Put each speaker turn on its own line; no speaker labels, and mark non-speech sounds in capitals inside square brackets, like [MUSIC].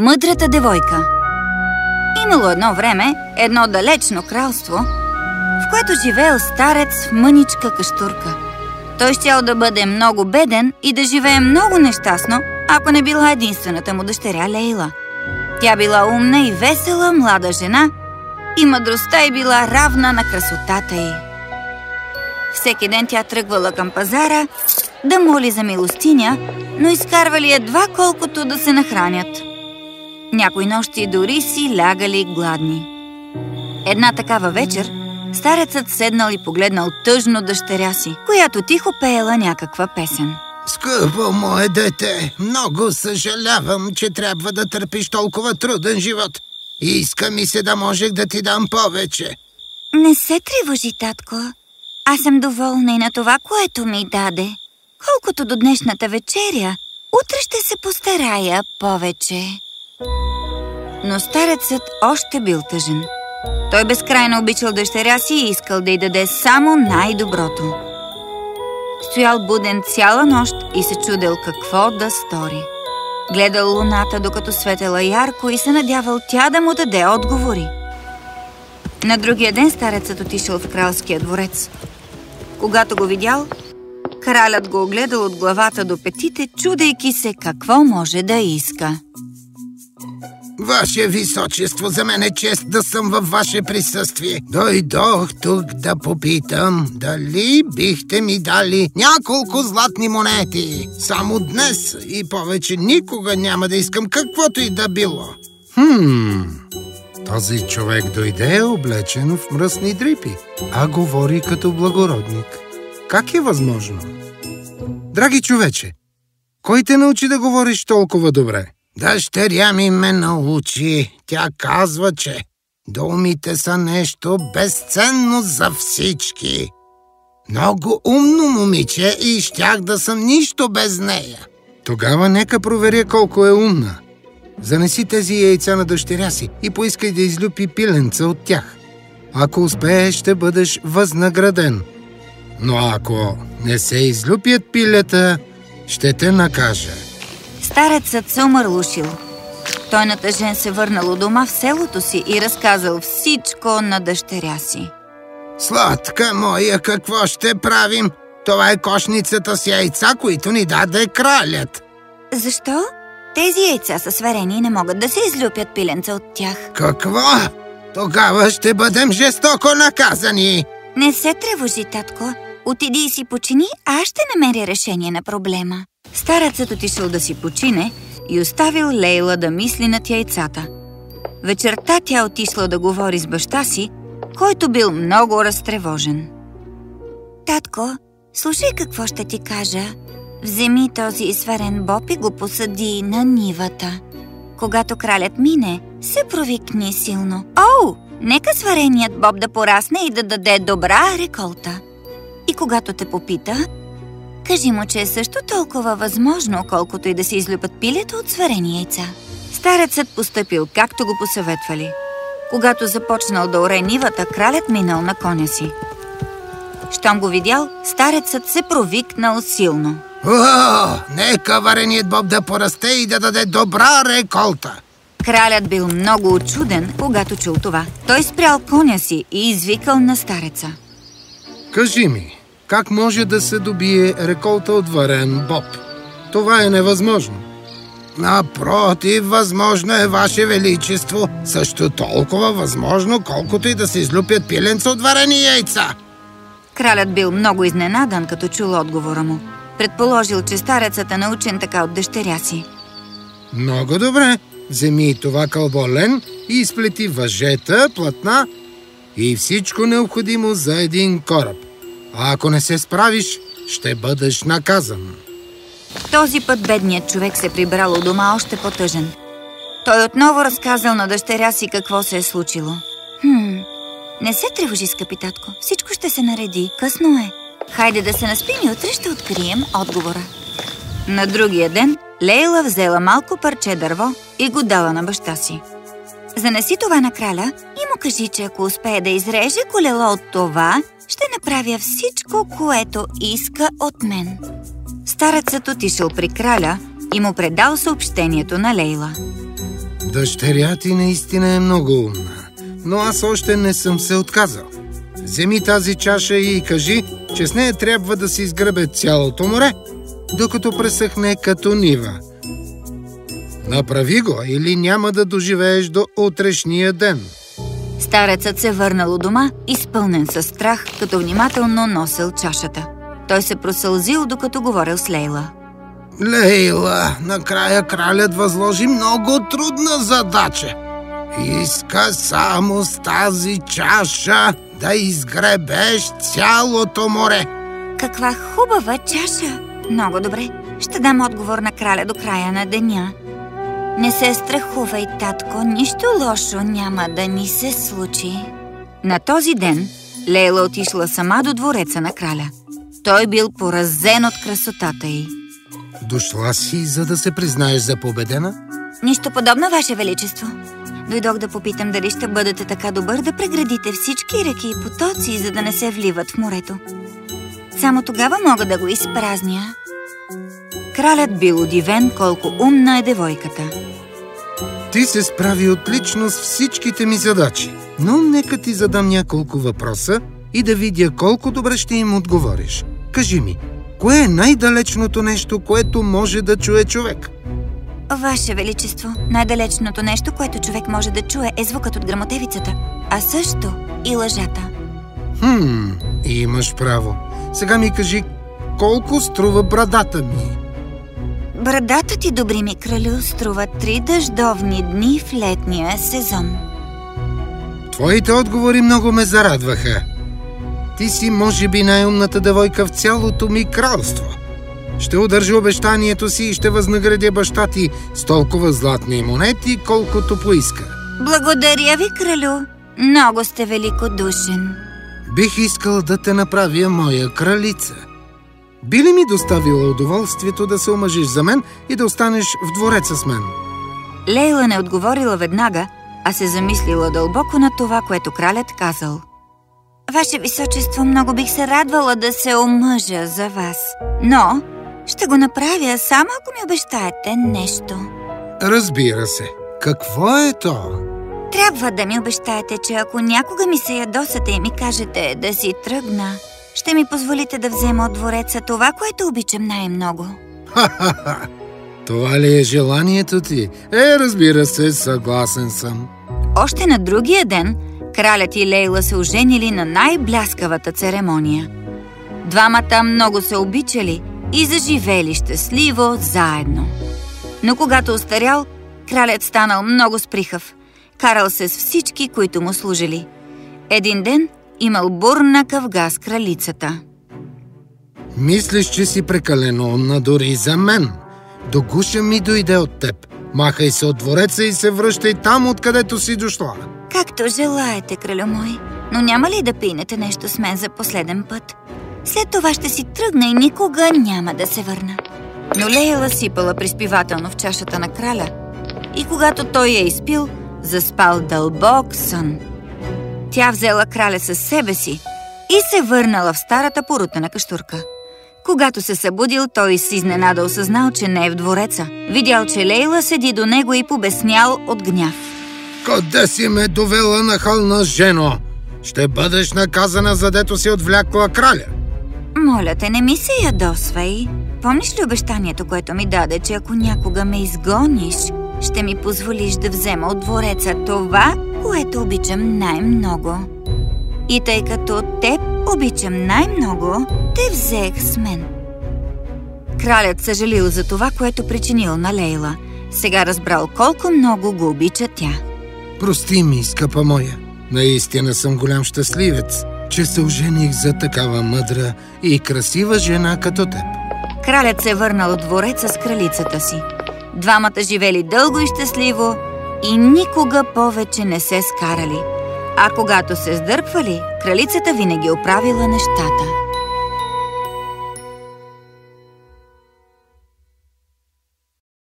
Мъдрата девойка Имало едно време едно далечно кралство, в което живеел старец в мъничка каштурка. Той щял да бъде много беден и да живее много нещастно, ако не била единствената му дъщеря Лейла. Тя била умна и весела млада жена и мъдростта й била равна на красотата й. Всеки ден тя тръгвала към пазара да моли за милостиня, но изкарвали едва колкото да се нахранят. Някои нощи дори си лягали гладни. Една такава вечер старецът седнал и погледнал тъжно дъщеря си, която тихо пеела някаква песен.
Скъпо мое дете, много съжалявам, че трябва да търпиш толкова труден живот. Иска ми се да можех да ти дам повече.
Не се тревожи, татко. Аз съм доволна и на това, което ми даде. Колкото до днешната вечеря, утре ще се постарая повече. Но старецът още бил тъжен. Той безкрайно обичал дъщеря си и искал да й даде само най-доброто. Стоял буден цяла нощ и се чудел какво да стори. Гледал луната, докато светела ярко и се надявал тя да му даде отговори. На другия ден старецът отишъл в кралския дворец. Когато го видял, кралят го огледал от главата до петите, чудейки се какво може да иска.
Ваше височество, за мен е чест да съм във ваше присъствие. Дойдох тук да попитам, дали бихте ми дали няколко златни монети. Само днес и повече никога няма да искам каквото и да било.
Хм, този човек дойде облечен в мръсни дрипи, а говори като благородник. Как е възможно? Драги човече, кой те научи да говориш толкова добре?
Дъщеря ми ме научи. Тя казва, че думите са нещо безценно за всички. Много умно момиче и щях да съм нищо без нея.
Тогава нека проверя колко е умна. Занеси тези яйца на дъщеря си и поискай да излюпи пиленца от тях. Ако успееш, ще бъдеш възнаграден. Но ако не се излюпят пилета, ще те накажа.
Старецът се умърлушил. Той натъжен се върнал у дома в селото си и разказал всичко на дъщеря си.
Сладка моя, какво ще правим? Това е кошницата с яйца, които ни даде кралят.
Защо? Тези яйца са сверени и не могат да се излюпят пиленца от тях.
Какво? Тогава ще бъдем жестоко наказани.
Не се тревожи, татко. Отиди и си почини, а аз ще намеря решение на проблема. Старецът отишъл да си почине и оставил Лейла да мисли над яйцата. Вечерта тя отишла да говори с баща си, който бил много разтревожен. Татко, слушай какво ще ти кажа. Вземи този изсварен боб и го посади на нивата. Когато кралят мине, се провикни силно. Оу, нека свареният боб да порасне и да даде добра реколта. И когато те попита, кажи му, че е също толкова възможно, колкото и да се излюпат пилета от сварени яйца. Старецът постъпил, както го посъветвали. Когато започнал да оре нивата, кралят минал на коня си. Щом го видял, старецът се провикнал силно.
О, нека вареният боб да порасте и да даде добра реколта.
Кралят бил много очуден, когато чул това. Той спрял коня си и извикал на стареца.
Кажи ми, как може да се добие реколта от варен боб? Това е невъзможно.
Напротив, възможно е, Ваше Величество. Също толкова възможно, колкото и да се излюпят пиленца от варени яйца.
Кралят бил много изненадан, като чул отговора му. Предположил, че старецът е научен така от дъщеря си.
Много добре. Вземи това кълбо лен и изплети въжета, платна и всичко необходимо за един кораб. А ако не се справиш, ще бъдеш наказан.
Този път бедният човек се прибрал у дома още по-тъжен. Той отново разказал на дъщеря си какво се е случило. Хм, не се тревожи, скъпи татко. Всичко ще се нареди. Късно е. Хайде да се наспим и утре ще открием отговора. На другия ден Лейла взела малко парче дърво и го дала на баща си. Занеси това на краля и му кажи, че ако успее да изреже колело от това, ще направя всичко, което иска от мен. Старецът отишъл при краля и му предал съобщението на Лейла.
Дъщеря ти наистина е много умна, но аз още не съм се отказал. Вземи тази чаша и кажи, че с нея трябва да се изгребе цялото море, докато пресъхне като нива. Направи го или няма да доживееш до утрешния ден.
Старецът се върнал у дома, изпълнен със страх, като внимателно носил чашата. Той се просълзил, докато говорил с Лейла.
Лейла, накрая кралят възложи много трудна задача. Иска само с тази чаша да изгребеш цялото море.
Каква хубава чаша! Много добре. Ще дам отговор на краля до края на деня. Не се страхувай, татко, нищо лошо няма да ни се случи. На този ден Лейла отишла сама до двореца на краля. Той бил поразен от красотата й.
Дошла си, за да се признаеш за победена?
Нищо подобно, Ваше Величество. Дойдох да попитам дали ще бъдете така добър да преградите всички реки и потоци, за да не се вливат в морето. Само тогава мога да го изпразня. Кралят бил удивен колко умна е девойката.
Ти се справи отлично с всичките ми задачи, но нека ти задам няколко въпроса и да видя колко добре ще им отговориш. Кажи ми, кое е най-далечното нещо, което може да чуе човек?
Ваше Величество, най-далечното нещо, което човек може да чуе е звукът от грамотевицата, а също и лъжата.
Хм, имаш право. Сега ми кажи, колко струва брадата ми?
Брадата ти, добри ми кралю, струва три дъждовни дни в летния сезон.
Твоите отговори много ме зарадваха. Ти си, може би, най-умната девойка в цялото ми кралство. Ще удържа обещанието си и ще възнаградя баща ти с толкова златни монети, колкото поиска.
Благодаря ви, кралю. Много сте великодушен.
Бих искал да те направя моя кралица. Би ли ми доставила удоволствието да се омъжиш за мен и да останеш в двореца с мен?
Лейла не отговорила веднага, а се замислила дълбоко на това, което кралят казал. Ваше Височество, много бих се радвала да се омъжа за вас. Но ще го направя само ако ми обещаете нещо.
Разбира се. Какво е то?
Трябва да ми обещаете, че ако някога ми се ядосате и ми кажете да си тръгна, ще ми позволите да взема от двореца това, което обичам най-много.
Ха-ха-ха! [LAUGHS] Това ли е желанието ти? Е, разбира се, съгласен съм.
Още на другия ден кралят и Лейла се оженили на най-бляскавата церемония. Двамата много се обичали и заживели щастливо заедно. Но когато остарял, кралят станал много сприхав. Карал се с всички, които му служили. Един ден имал бурна къвга с кралицата.
Мислиш, че си прекалено умна дори за мен. До гуша ми дойде от теб. Махай се от двореца и се връщай там, откъдето си дошла.
Както желаете, кралю мой, но няма ли да пинете нещо с мен за последен път? След това ще си тръгна и никога няма да се върна. Но Лейла сипала приспивателно в чашата на краля и когато той я изпил, заспал дълбок сън. Тя взела краля със себе си и се върнала в старата порутена каштурка. Когато се събудил, той с изненада осъзнал, че не е в двореца. Видял, че Лейла седи до него и побеснял от гняв.
Къде си ме довела на хълна жено? Ще бъдеш наказана, задето си отвлякла краля.
Моля те, не ми се ядосвай. Помниш ли обещанието, което ми даде, че ако някога ме изгониш, ще ми позволиш да взема от двореца това, което обичам най-много? И тъй като теб обичам най-много, те взех с мен. Кралят съжалил за това, което причинил на Лейла. Сега разбрал колко много го обича тя.
Прости ми, скъпа моя. Наистина съм голям щастливец, че се ожених за такава мъдра и красива жена като теб.
Кралят се върнал от двореца с кралицата си. Двамата живели дълго и щастливо и никога повече не се скарали. А когато се сдърпвали, кралицата винаги оправила нещата.